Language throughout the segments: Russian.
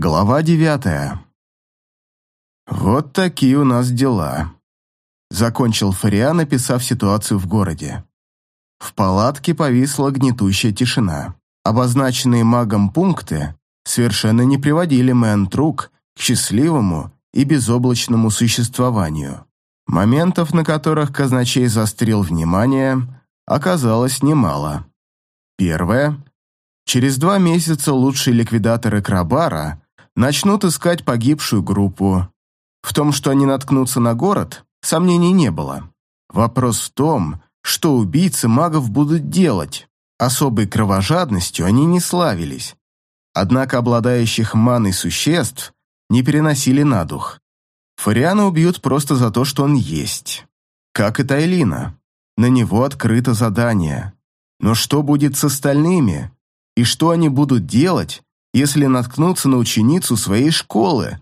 Глава девятая. «Вот такие у нас дела», — закончил Фариан, написав ситуацию в городе. В палатке повисла гнетущая тишина. Обозначенные магом пункты совершенно не приводили Мэн-Трук к счастливому и безоблачному существованию. Моментов, на которых казначей заострил внимание, оказалось немало. Первое. Через два месяца лучшие ликвидаторы Крабара начнут искать погибшую группу. В том, что они наткнутся на город, сомнений не было. Вопрос в том, что убийцы магов будут делать. Особой кровожадностью они не славились. Однако обладающих маной существ не переносили на дух. Фариана убьют просто за то, что он есть. Как и Тайлина. На него открыто задание. Но что будет с остальными? И что они будут делать, если наткнутся на ученицу своей школы?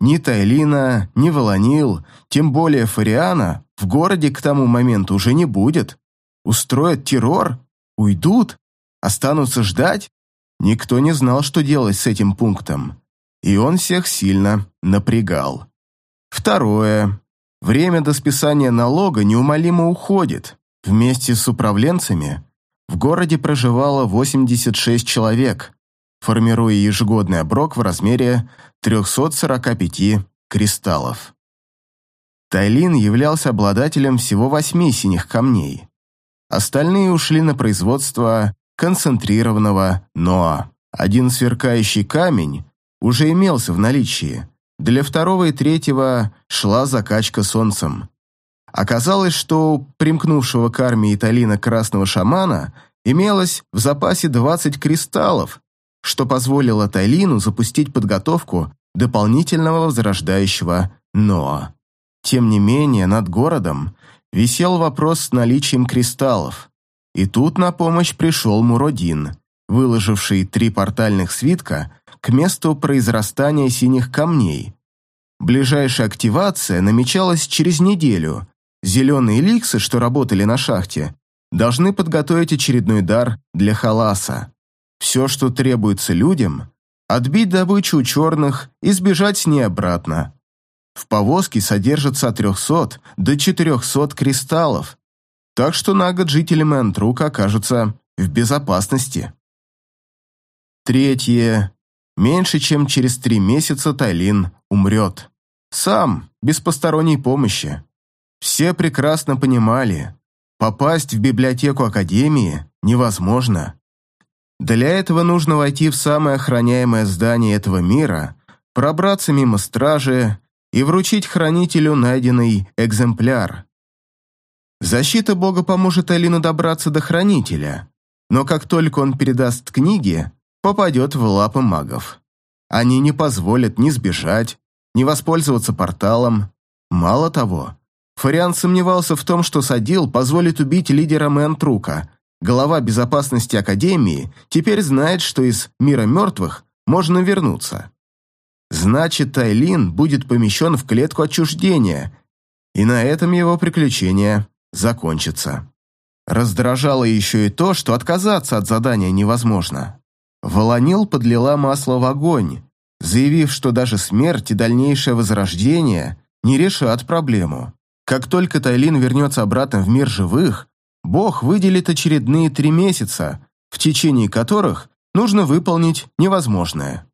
Ни Тайлина, ни Волонил, тем более Фариана, в городе к тому моменту уже не будет. Устроят террор? Уйдут? Останутся ждать? Никто не знал, что делать с этим пунктом. И он всех сильно напрягал. Второе. Время до списания налога неумолимо уходит. Вместе с управленцами в городе проживало 86 человек, формируя ежегодный оброк в размере 345 кристаллов. Тайлин являлся обладателем всего восьми синих камней. Остальные ушли на производство концентрированного ноа. Один сверкающий камень уже имелся в наличии, для второго и третьего шла закачка солнцем. Оказалось, что у примкнувшего к армии Италина красного шамана имелось в запасе 20 кристаллов, что позволило Тайлину запустить подготовку дополнительного возрождающего Ноа. Тем не менее, над городом висел вопрос с наличием кристаллов. И тут на помощь пришел Муродин, выложивший три портальных свитка к месту произрастания синих камней. Ближайшая активация намечалась через неделю. Зеленые ликсы, что работали на шахте, должны подготовить очередной дар для халаса. Все, что требуется людям – отбить добычу у черных и сбежать с ней обратно. В повозке содержится от 300 до 400 кристаллов, так что на год жители Мэнтрука окажутся в безопасности. Третье. Меньше чем через три месяца Тайлин умрет. Сам, без посторонней помощи. Все прекрасно понимали, попасть в библиотеку Академии невозможно. Для этого нужно войти в самое охраняемое здание этого мира, пробраться мимо стражи и вручить хранителю найденный экземпляр. Защита бога поможет Алину добраться до хранителя, но как только он передаст книги, попадет в лапы магов. Они не позволят ни сбежать, ни воспользоваться порталом. Мало того, Фариан сомневался в том, что Садил позволит убить лидера Мэнтрука. Глава безопасности Академии теперь знает, что из мира мертвых можно вернуться. Значит, Тайлин будет помещен в клетку отчуждения, и на этом его приключение закончится. Раздражало еще и то, что отказаться от задания невозможно. Волонил подлила масло в огонь, заявив, что даже смерть и дальнейшее возрождение не решат проблему. Как только Тайлин вернется обратно в мир живых, Бог выделит очередные три месяца, в течение которых нужно выполнить невозможное.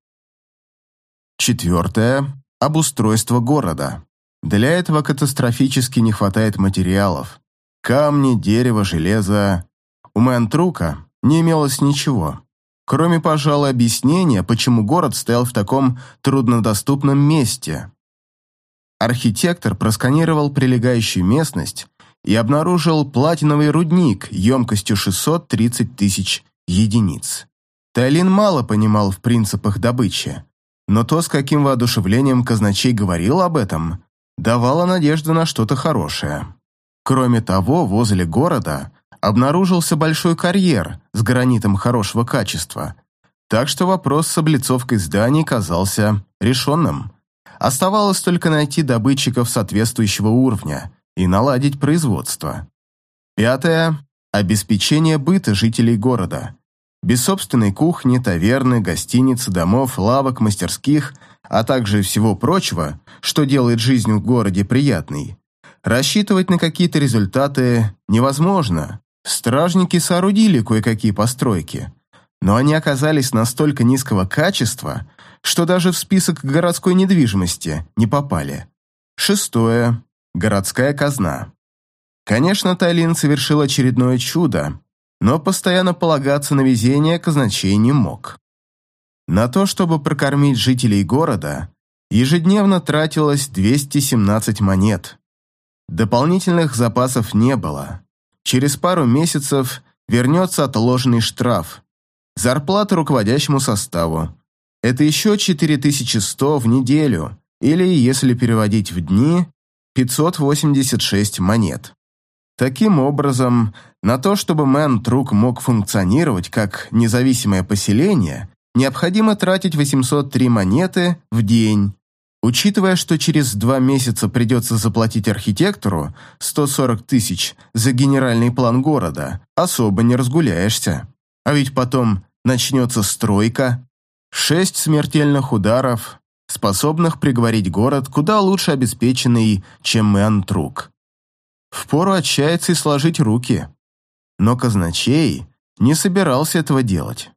Четвертое. Обустройство города. Для этого катастрофически не хватает материалов. Камни, дерево, железо. У Мэнтрука не имелось ничего кроме, пожалуй, объяснения, почему город стоял в таком труднодоступном месте. Архитектор просканировал прилегающую местность и обнаружил платиновый рудник емкостью 630 тысяч единиц. Тайлин мало понимал в принципах добычи, но то, с каким воодушевлением казначей говорил об этом, давало надежду на что-то хорошее. Кроме того, возле города обнаружился большой карьер с гранитом хорошего качества, так что вопрос с облицовкой зданий казался решенным. Оставалось только найти добытчиков соответствующего уровня и наладить производство. Пятое – обеспечение быта жителей города. Без собственной кухни, таверны, гостиниц, домов, лавок, мастерских, а также всего прочего, что делает жизнь в городе приятной, рассчитывать на какие-то результаты невозможно. Стражники соорудили кое-какие постройки, но они оказались настолько низкого качества, что даже в список городской недвижимости не попали. Шестое. Городская казна. Конечно, Тайлин совершил очередное чудо, но постоянно полагаться на везение казначей не мог. На то, чтобы прокормить жителей города, ежедневно тратилось 217 монет. Дополнительных запасов не было. Через пару месяцев вернется отложенный штраф. Зарплата руководящему составу. Это еще 4100 в неделю, или, если переводить в дни, 586 монет. Таким образом, на то, чтобы Мэн-Трук мог функционировать как независимое поселение, необходимо тратить 803 монеты в день. Учитывая, что через два месяца придется заплатить архитектору 140 тысяч за генеральный план города, особо не разгуляешься. А ведь потом начнется стройка. Шесть смертельных ударов, способных приговорить город куда лучше обеспеченный, чем Мэн-Трук. Впору отчаяться и сложить руки. Но казначей не собирался этого делать.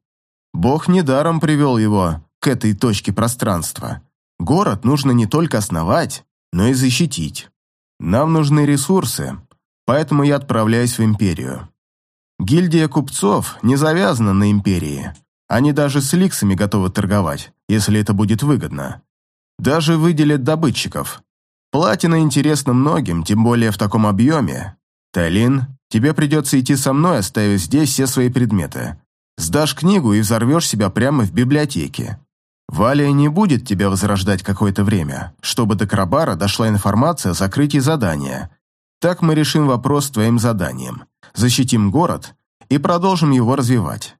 Бог недаром привел его к этой точке пространства. Город нужно не только основать, но и защитить. Нам нужны ресурсы, поэтому я отправляюсь в Империю. Гильдия купцов не завязана на Империи. Они даже с ликсами готовы торговать, если это будет выгодно. Даже выделят добытчиков, Платина интересна многим, тем более в таком объеме. Талин, тебе придется идти со мной, оставив здесь все свои предметы. Сдашь книгу и взорвешь себя прямо в библиотеке. Валия не будет тебя возрождать какое-то время, чтобы до Крабара дошла информация о закрытии задания. Так мы решим вопрос с твоим заданием. Защитим город и продолжим его развивать.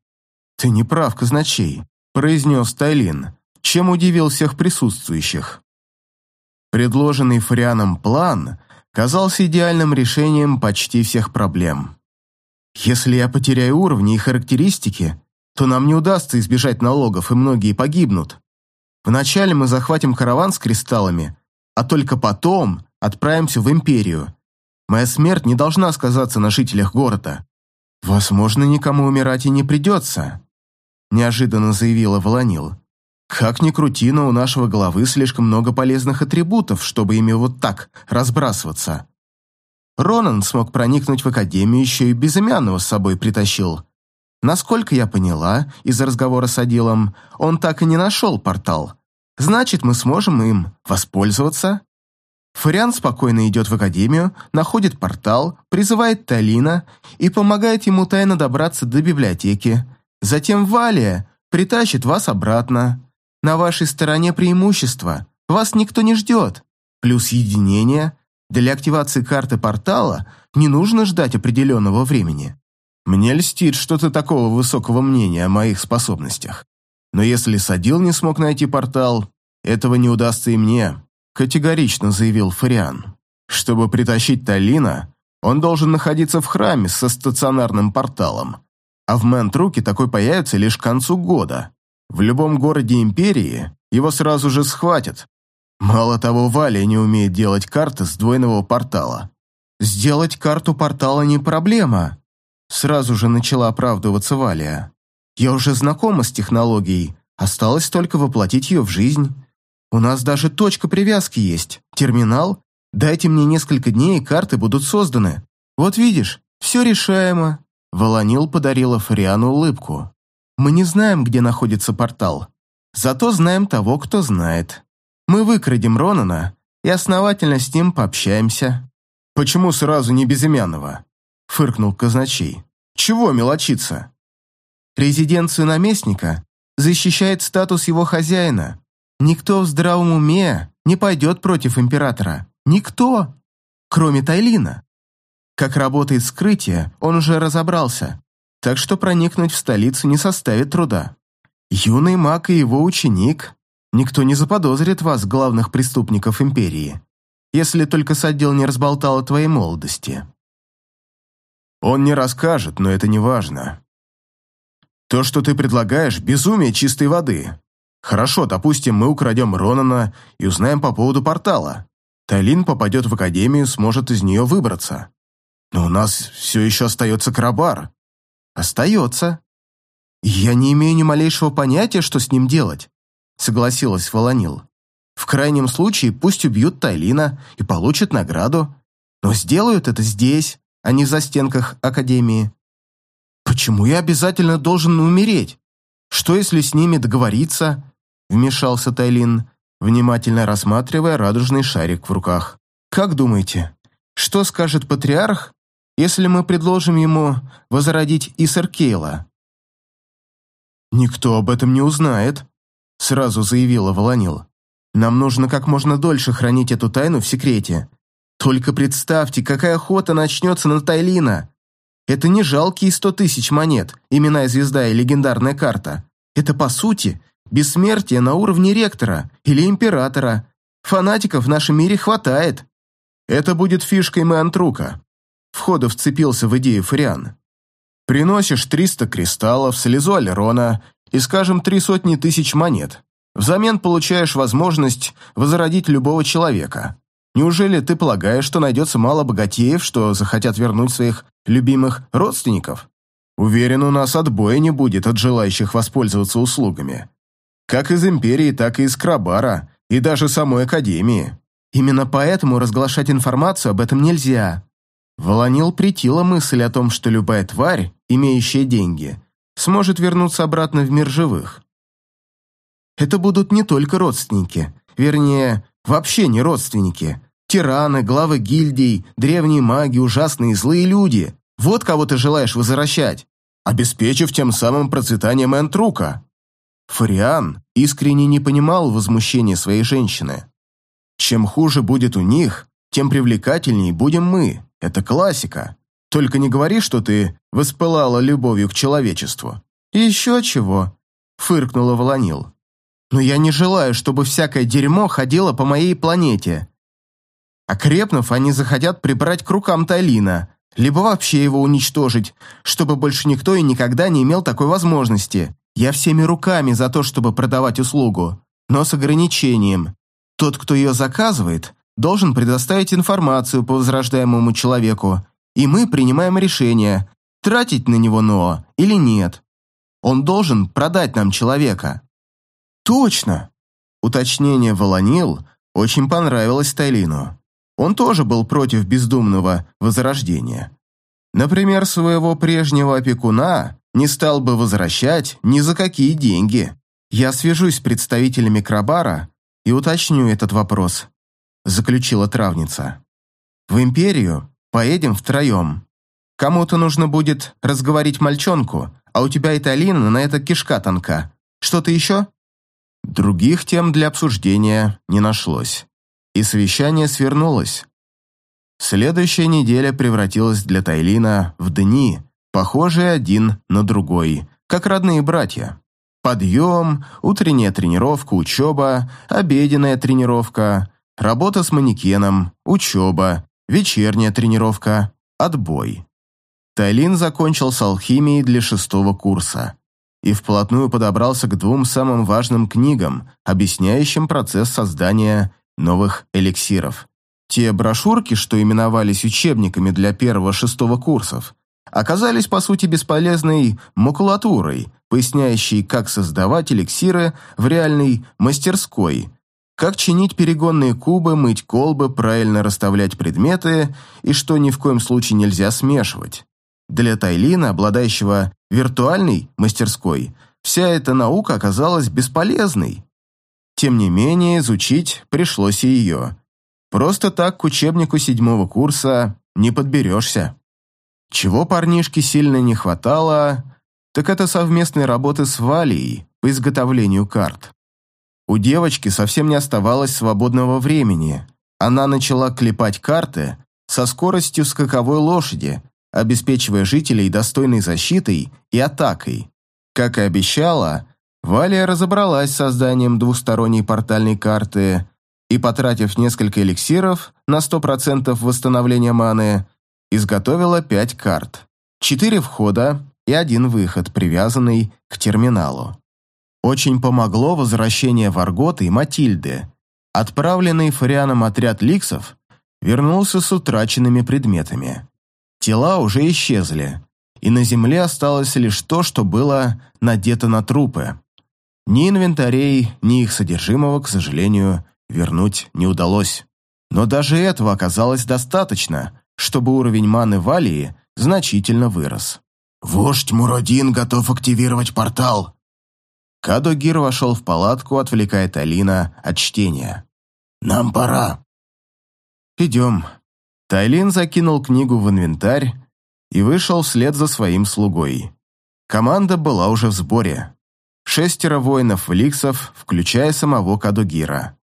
Ты не прав, казначей, произнес Тайлин, чем удивил всех присутствующих. Предложенный Фарианом план казался идеальным решением почти всех проблем. Если я потеряю уровни и характеристики, то нам не удастся избежать налогов, и многие погибнут. Вначале мы захватим караван с кристаллами, а только потом отправимся в Империю. Моя смерть не должна сказаться на жителях города. Возможно, никому умирать и не придется, неожиданно заявила Волонил. Как ни крути, но у нашего головы слишком много полезных атрибутов, чтобы ими вот так разбрасываться. Ронан смог проникнуть в Академию, еще и безымянного с собой притащил. Насколько я поняла, из разговора с Адилом, он так и не нашел портал. Значит, мы сможем им воспользоваться. Фариан спокойно идет в Академию, находит портал, призывает Талина и помогает ему тайно добраться до библиотеки. Затем Валия притащит вас обратно. На вашей стороне преимущество. Вас никто не ждет. Плюс единение. Для активации карты портала не нужно ждать определенного времени. Мне льстит, что ты такого высокого мнения о моих способностях. Но если Садил не смог найти портал, этого не удастся и мне, категорично заявил Фариан. Чтобы притащить Талина, он должен находиться в храме со стационарным порталом. А в Мэнтруке такой появится лишь к концу года. В любом городе Империи его сразу же схватят. Мало того, Валя не умеет делать карты сдвоенного портала. «Сделать карту портала не проблема», — сразу же начала оправдываться Валя. «Я уже знакома с технологией, осталось только воплотить ее в жизнь. У нас даже точка привязки есть, терминал. Дайте мне несколько дней, и карты будут созданы. Вот видишь, все решаемо». Волонил подарила Фариану улыбку. Мы не знаем, где находится портал. Зато знаем того, кто знает. Мы выкрадем Ронана и основательно с ним пообщаемся». «Почему сразу не безымянного?» — фыркнул казначей. «Чего мелочиться?» «Резиденцию наместника защищает статус его хозяина. Никто в здравом уме не пойдет против императора. Никто, кроме Тайлина. Как работает скрытие, он уже разобрался так что проникнуть в столицу не составит труда. Юный маг и его ученик. Никто не заподозрит вас, главных преступников Империи, если только Садил не разболтал о твоей молодости. Он не расскажет, но это не важно. То, что ты предлагаешь, безумие чистой воды. Хорошо, допустим, мы украдем Ронана и узнаем по поводу портала. Тайлин попадет в академию, сможет из нее выбраться. Но у нас все еще остается Крабар. Остается. Я не имею ни малейшего понятия, что с ним делать, согласилась Волонил. В крайнем случае пусть убьют Тайлина и получат награду, но сделают это здесь, а не в застенках Академии. Почему я обязательно должен умереть? Что, если с ними договориться? Вмешался Тайлин, внимательно рассматривая радужный шарик в руках. Как думаете, что скажет патриарх, если мы предложим ему возродить Исаркейла? «Никто об этом не узнает», — сразу заявила Волонил. «Нам нужно как можно дольше хранить эту тайну в секрете. Только представьте, какая охота начнется на Тайлина. Это не жалкие сто тысяч монет, именная звезда и легендарная карта. Это, по сути, бессмертие на уровне ректора или императора. Фанатиков в нашем мире хватает. Это будет фишкой Мэантрука. Входа вцепился в идею Фариан. Приносишь 300 кристаллов, слезу Алерона и, скажем, три сотни тысяч монет. Взамен получаешь возможность возродить любого человека. Неужели ты полагаешь, что найдется мало богатеев, что захотят вернуть своих любимых родственников? Уверен, у нас отбоя не будет от желающих воспользоваться услугами. Как из Империи, так и из Крабара, и даже самой Академии. Именно поэтому разглашать информацию об этом нельзя. Волонил притила мысль о том, что любая тварь, имеющая деньги, сможет вернуться обратно в мир живых. Это будут не только родственники, вернее, вообще не родственники, Тираны, главы гильдий, древние маги, ужасные злые люди. Вот кого ты желаешь возвращать, обеспечив тем самым процветание Мэнтрука. Фариан искренне не понимал возмущения своей женщины. Чем хуже будет у них, тем привлекательней будем мы. Это классика. Только не говори, что ты воспылала любовью к человечеству. Еще чего, фыркнула Волонил. Но я не желаю, чтобы всякое дерьмо ходило по моей планете. Окрепнув, они захотят прибрать к рукам Талина, либо вообще его уничтожить, чтобы больше никто и никогда не имел такой возможности. Я всеми руками за то, чтобы продавать услугу, но с ограничением. Тот, кто ее заказывает, должен предоставить информацию по возрождаемому человеку, и мы принимаем решение, тратить на него НО или нет. Он должен продать нам человека. Точно. Уточнение Волонил очень понравилось Тайлину. Он тоже был против бездумного возрождения. Например, своего прежнего опекуна не стал бы возвращать ни за какие деньги. Я свяжусь с представителями Крабара и уточню этот вопрос, заключила травница. В Империю поедем втроем. Кому-то нужно будет разговорить мальчонку, а у тебя и Талина на это кишка тонка. Что-то еще? Других тем для обсуждения не нашлось и совещание свернулось. Следующая неделя превратилась для Тайлина в дни, похожие один на другой, как родные братья. Подъем, утренняя тренировка, учеба, обеденная тренировка, работа с манекеном, учеба, вечерняя тренировка, отбой. Тайлин закончил с алхимией для шестого курса и вплотную подобрался к двум самым важным книгам, объясняющим процесс создания новых эликсиров. Те брошюрки, что именовались учебниками для первого-шестого курсов, оказались по сути бесполезной макулатурой, поясняющей, как создавать эликсиры в реальной мастерской, как чинить перегонные кубы, мыть колбы, правильно расставлять предметы и что ни в коем случае нельзя смешивать. Для Тайлина, обладающего виртуальной мастерской, вся эта наука оказалась бесполезной. Тем не менее, изучить пришлось и ее. Просто так к учебнику седьмого курса не подберешься. Чего парнишке сильно не хватало, так это совместной работы с Валией по изготовлению карт. У девочки совсем не оставалось свободного времени. Она начала клепать карты со скоростью скаковой лошади, обеспечивая жителей достойной защитой и атакой. Как и обещала, Валия разобралась с созданием двусторонней портальной карты и, потратив несколько эликсиров на 100% восстановления маны, изготовила пять карт. Четыре входа, и один выход, привязанный к терминалу. Очень помогло возвращение Варготы и Матильды. Отправленный Фарианом отряд ликсов вернулся с утраченными предметами. Тела уже исчезли, и на земле осталось лишь то, что было надето на трупы. Ни инвентарей, ни их содержимого, к сожалению, вернуть не удалось. Но даже этого оказалось достаточно, чтобы уровень маны Валии значительно вырос. «Вождь Муродин готов активировать портал», Кадогир вошел в палатку, отвлекая Талина от чтения. «Нам пора». «Идем». Тайлин закинул книгу в инвентарь и вышел вслед за своим слугой. Команда была уже в сборе. Шестеро воинов-ликсов, включая самого Кадугира.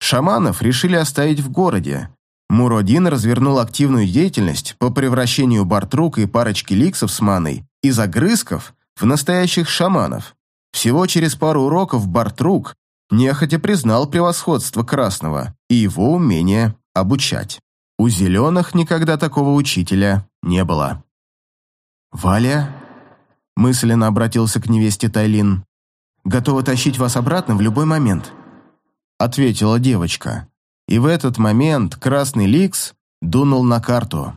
Шаманов решили оставить в городе. Муродин развернул активную деятельность по превращению Бартрука и парочки ликсов с маной из огрызков в настоящих шаманов. Всего через пару уроков Бартрук нехотя признал превосходство Красного и его умение обучать. У зеленых никогда такого учителя не было. «Валя?» – мысленно обратился к невесте Тайлин. «Готова тащить вас обратно в любой момент», – ответила девочка. И в этот момент Красный Ликс дунул на карту.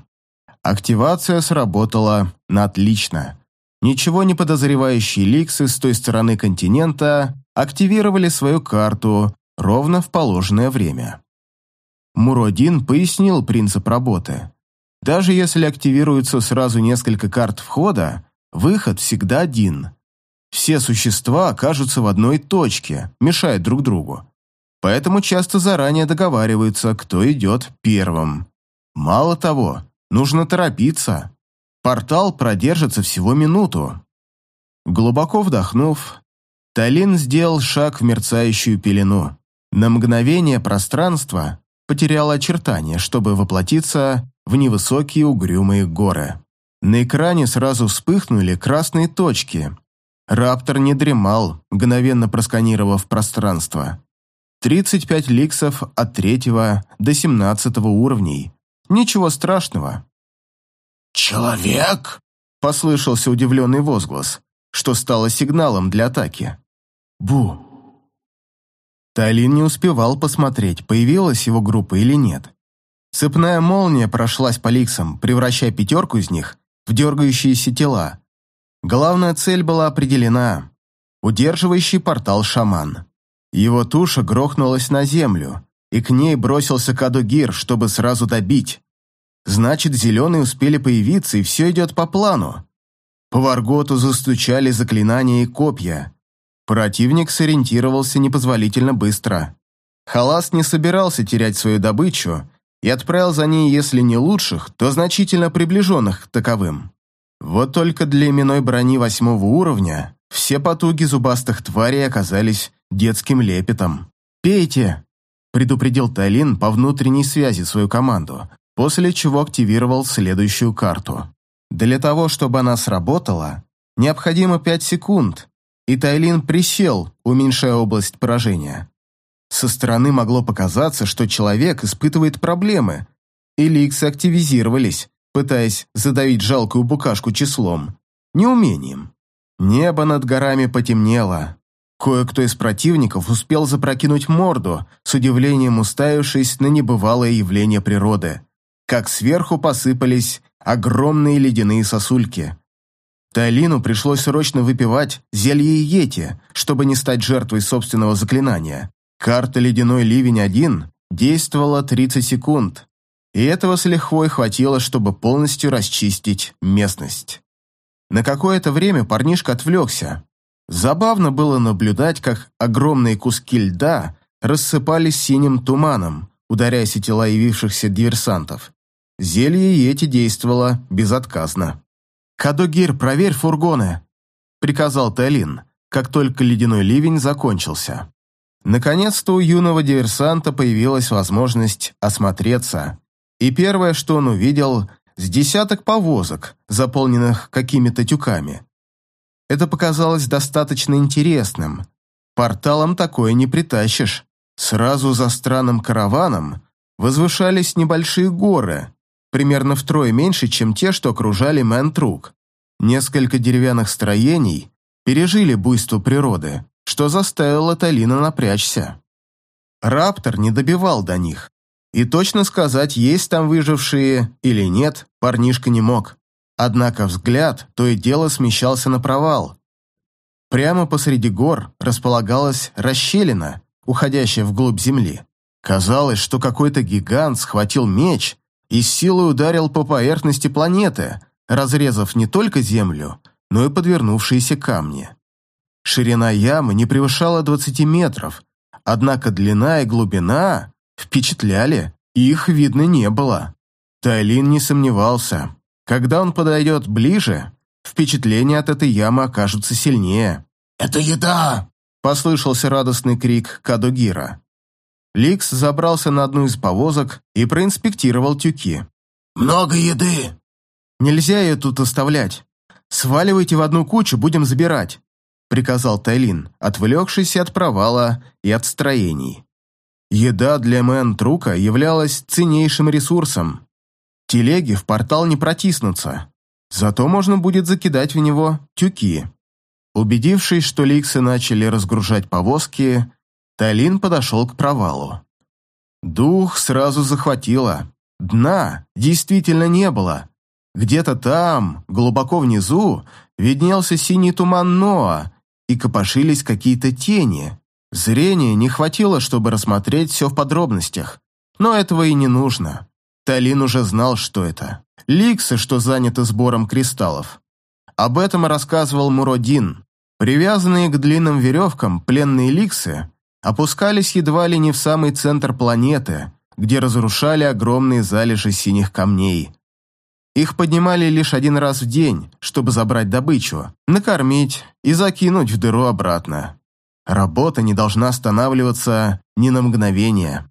Активация сработала на отлично. Ничего не подозревающие ликсы с той стороны континента активировали свою карту ровно в положенное время. Муродин пояснил принцип работы. Даже если активируется сразу несколько карт входа, выход всегда один. Все существа окажутся в одной точке, мешая друг другу. Поэтому часто заранее договариваются, кто идет первым. Мало того, нужно торопиться. Портал продержится всего минуту. Глубоко вдохнув, Талин сделал шаг в мерцающую пелену. На мгновение пространство потеряло очертания, чтобы воплотиться в невысокие угрюмые горы. На экране сразу вспыхнули красные точки. Раптор не дремал, мгновенно просканировав пространство. 35 ликсов от третьего до 17 уровней. Ничего страшного. «Человек?» – послышался удивленный возглас, что стало сигналом для атаки. «Бу!» Тайлин не успевал посмотреть, появилась его группа или нет. Цепная молния прошлась по ликсам, превращая пятерку из них в дергающиеся тела. Главная цель была определена – удерживающий портал шаман. Его туша грохнулась на землю, и к ней бросился Кадугир, чтобы сразу добить. Значит, зеленые успели появиться, и все идет по плану. По Варготу застучали заклинания и копья. Противник сориентировался непозволительно быстро. Халас не собирался терять свою добычу и отправил за ней, если не лучших, то значительно приближенных к таковым. Вот только для именной брони восьмого уровня все потуги зубастых тварей оказались детским лепетом. «Пейте!» – предупредил Тайлин по внутренней связи свою команду, после чего активировал следующую карту. Для того, чтобы она сработала, необходимо 5 секунд, и Тайлин присел, уменьшая область поражения. Со стороны могло показаться, что человек испытывает проблемы, и ликсы активизировались, пытаясь задавить жалкую букашку числом, неумением. Небо над горами потемнело. Кое-кто из противников успел запрокинуть морду, с удивлением уставившись на небывалое явление природы как сверху посыпались огромные ледяные сосульки. Тайлину пришлось срочно выпивать зелье Йети, чтобы не стать жертвой собственного заклинания. Карта «Ледяной ливень-1» действовала 30 секунд, и этого с лихвой хватило, чтобы полностью расчистить местность. На какое-то время парнишка отвлекся. Забавно было наблюдать, как огромные куски льда рассыпались синим туманом, ударяясь о тела явившихся диверсантов. Зелье эти действовало безотказно. «Кадогир, проверь фургоны!» – приказал Талин, как только ледяной ливень закончился. Наконец-то у юного диверсанта появилась возможность осмотреться, и первое, что он увидел, с десяток повозок, заполненных какими-то тюками. Это показалось достаточно интересным. Порталом такое не притащишь. Сразу за странным караваном возвышались небольшие горы, примерно втрое меньше, чем те, что окружали Мэнтрук. Несколько деревянных строений пережили буйство природы, что заставило Талина напрячься. Раптор не добивал до них, и точно сказать, есть там выжившие или нет, парнишка не мог. Однако взгляд то и дело смещался на провал. Прямо посреди гор располагалась расщелина, уходящая вглубь земли. Казалось, что какой-то гигант схватил меч и с силой ударил по поверхности планеты, разрезав не только землю, но и подвернувшиеся камни. Ширина ямы не превышала 20 метров, однако длина и глубина впечатляли, их видно не было. Тайлин не сомневался. Когда он подойдет ближе, впечатления от этой ямы окажутся сильнее. «Это еда!» – послышался радостный крик Кадугира. Ликс забрался на одну из повозок и проинспектировал тюки. «Много еды!» «Нельзя ее тут оставлять. Сваливайте в одну кучу, будем забирать», — приказал Тайлин, отвлекшись от провала и от строений. Еда для Мэн Трука являлась ценнейшим ресурсом. Телеги в портал не протиснутся, зато можно будет закидать в него тюки. Убедившись, что ликсы начали разгружать повозки, Тайлин подошел к провалу. Дух сразу захватило. Дна действительно не было. Где-то там, глубоко внизу, виднелся синий туман Ноа, и копошились какие-то тени. Зрения не хватило, чтобы рассмотреть все в подробностях. Но этого и не нужно. Талин уже знал, что это. Ликсы, что заняты сбором кристаллов. Об этом рассказывал Муродин. Привязанные к длинным веревкам пленные ликсы опускались едва ли не в самый центр планеты, где разрушали огромные залежи синих камней. Их поднимали лишь один раз в день, чтобы забрать добычу, накормить и закинуть в дыру обратно. Работа не должна останавливаться ни на мгновение.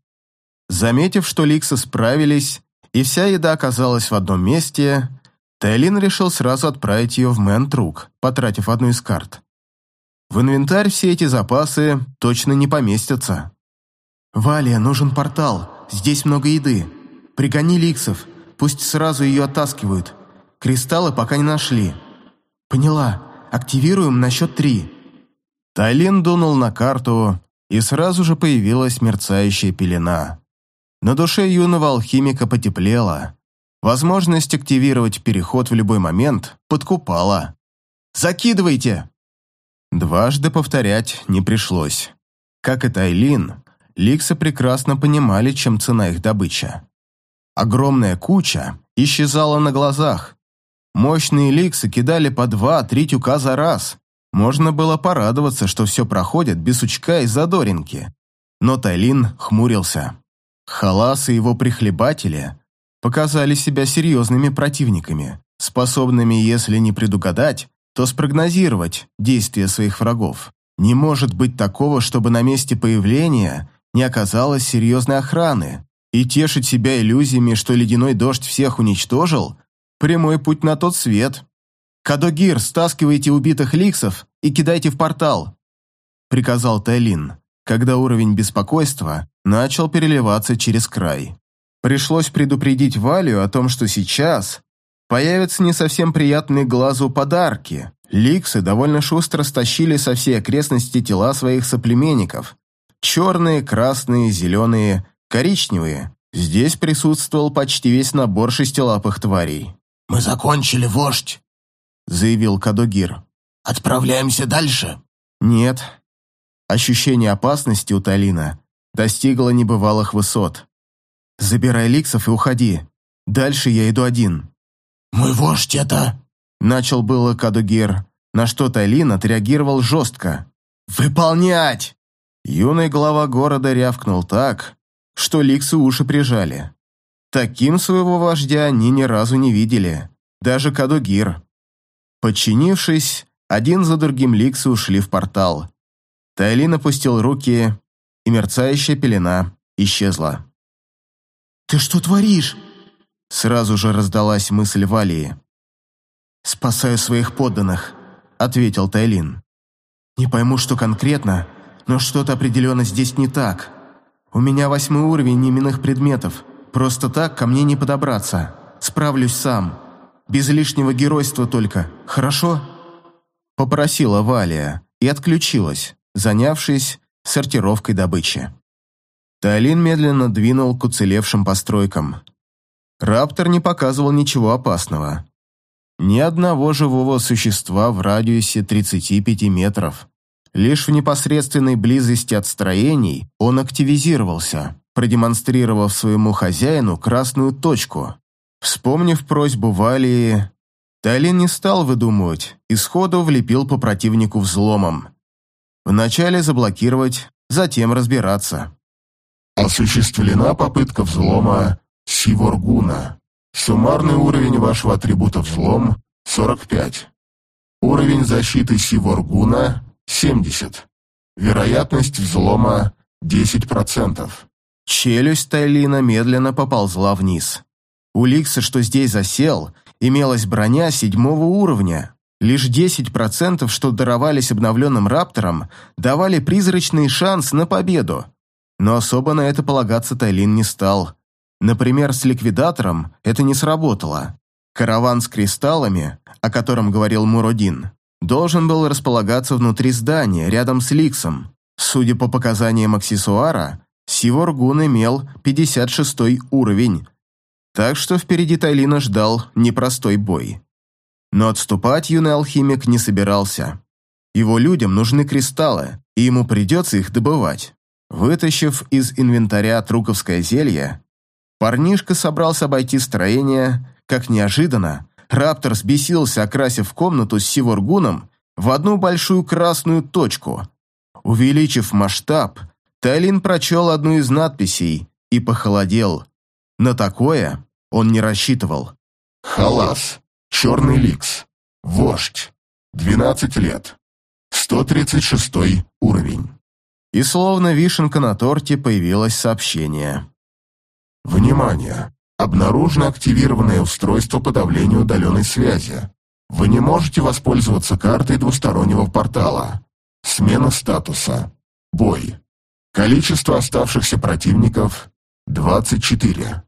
Заметив, что ликсы справились, и вся еда оказалась в одном месте, Тайлин решил сразу отправить ее в Мэнтрук, потратив одну из карт. В инвентарь все эти запасы точно не поместятся. «Валия, нужен портал. Здесь много еды. Пригони ликсов. Пусть сразу ее оттаскивают. Кристаллы пока не нашли». «Поняла. Активируем на счет три». Тайлин дунул на карту, и сразу же появилась мерцающая пелена. На душе юного алхимика потеплело. Возможность активировать переход в любой момент подкупала. «Закидывайте!» Дважды повторять не пришлось. Как и Тайлин, Ликсы прекрасно понимали, чем цена их добыча. Огромная куча исчезала на глазах. Мощные Ликсы кидали по два-три тюка за раз. Можно было порадоваться, что все проходит без сучка и задоринки. Но Тайлин хмурился. Халас и его прихлебатели показали себя серьезными противниками, способными, если не предугадать, то спрогнозировать действия своих врагов. Не может быть такого, чтобы на месте появления не оказалось серьезной охраны, и тешить себя иллюзиями, что ледяной дождь всех уничтожил, прямой путь на тот свет. «Кадогир, стаскивайте убитых ликсов и кидайте в портал», приказал Тайлин, когда уровень беспокойства начал переливаться через край. Пришлось предупредить Валю о том, что сейчас появятся не совсем приятные глазу подарки. Ликсы довольно шустро стащили со всей окрестности тела своих соплеменников. Черные, красные, зеленые, коричневые. Здесь присутствовал почти весь набор шестилапых тварей. «Мы закончили, вождь», — заявил Кадогир. «Отправляемся дальше?» «Нет». Ощущение опасности у Талина достигло небывалых высот. «Забирай ликсов и уходи. Дальше я иду один». «Мой вождь это...» Начал было Кадугир, на что Тайлин отреагировал жестко. «Выполнять!» Юный глава города рявкнул так, что ликсы уши прижали. Таким своего вождя они ни разу не видели, даже Кадугир. Подчинившись, один за другим ликсы ушли в портал. Тайлин опустил руки, и мерцающая пелена исчезла. «Ты что творишь?» Сразу же раздалась мысль Валии. «Спасаю своих подданных», — ответил Тайлин. «Не пойму, что конкретно, но что-то определенно здесь не так. У меня восьмой уровень именных предметов. Просто так ко мне не подобраться. Справлюсь сам». без лишнего геройства только, хорошо?» Попросила Валия и отключилась, занявшись сортировкой добычи. Тайлин медленно двинул к уцелевшим постройкам. Раптор не показывал ничего опасного. Ни одного живого существа в радиусе 35 метров. Лишь в непосредственной близости от строений он активизировался, продемонстрировав своему хозяину красную точку. Вспомнив просьбу Валии, Тайлин не стал выдумывать и сходу влепил по противнику взломом. Вначале заблокировать, затем разбираться. Осуществлена попытка взлома Сиворгуна. Суммарный уровень вашего атрибута взлом – 45. Уровень защиты Сиворгуна – 70. Вероятность взлома – 10%. Челюсть Тайлина медленно поползла вниз. У Ликса, что здесь засел, имелась броня седьмого уровня. Лишь 10%, что даровались обновленным рапторам, давали призрачный шанс на победу. Но особо на это полагаться Тайлин не стал. Например, с ликвидатором это не сработало. Караван с кристаллами, о котором говорил Муродин, должен был располагаться внутри здания, рядом с Ликсом. Судя по показаниям аксессуара, Сиворгун имел 56 уровень, так что впереди Тайлина ждал непростой бой. Но отступать юный алхимик не собирался. Его людям нужны кристаллы, и ему придется их добывать. Вытащив из инвентаря труковское зелье, парнишка собрался обойти строение, как неожиданно Раптор взбесился, окрасив комнату с Сиворгуном в одну большую красную точку. Увеличив масштаб, Тайлин прочел одну из надписей и похолодел. На такое он не рассчитывал. Халас. Черный ликс. Вождь. 12 лет. 136 уровень. И словно вишенка на торте появилось сообщение. Внимание! Обнаружено активированное устройство по давлению удаленной связи. Вы не можете воспользоваться картой двустороннего портала. Смена статуса. Бой. Количество оставшихся противников – 24.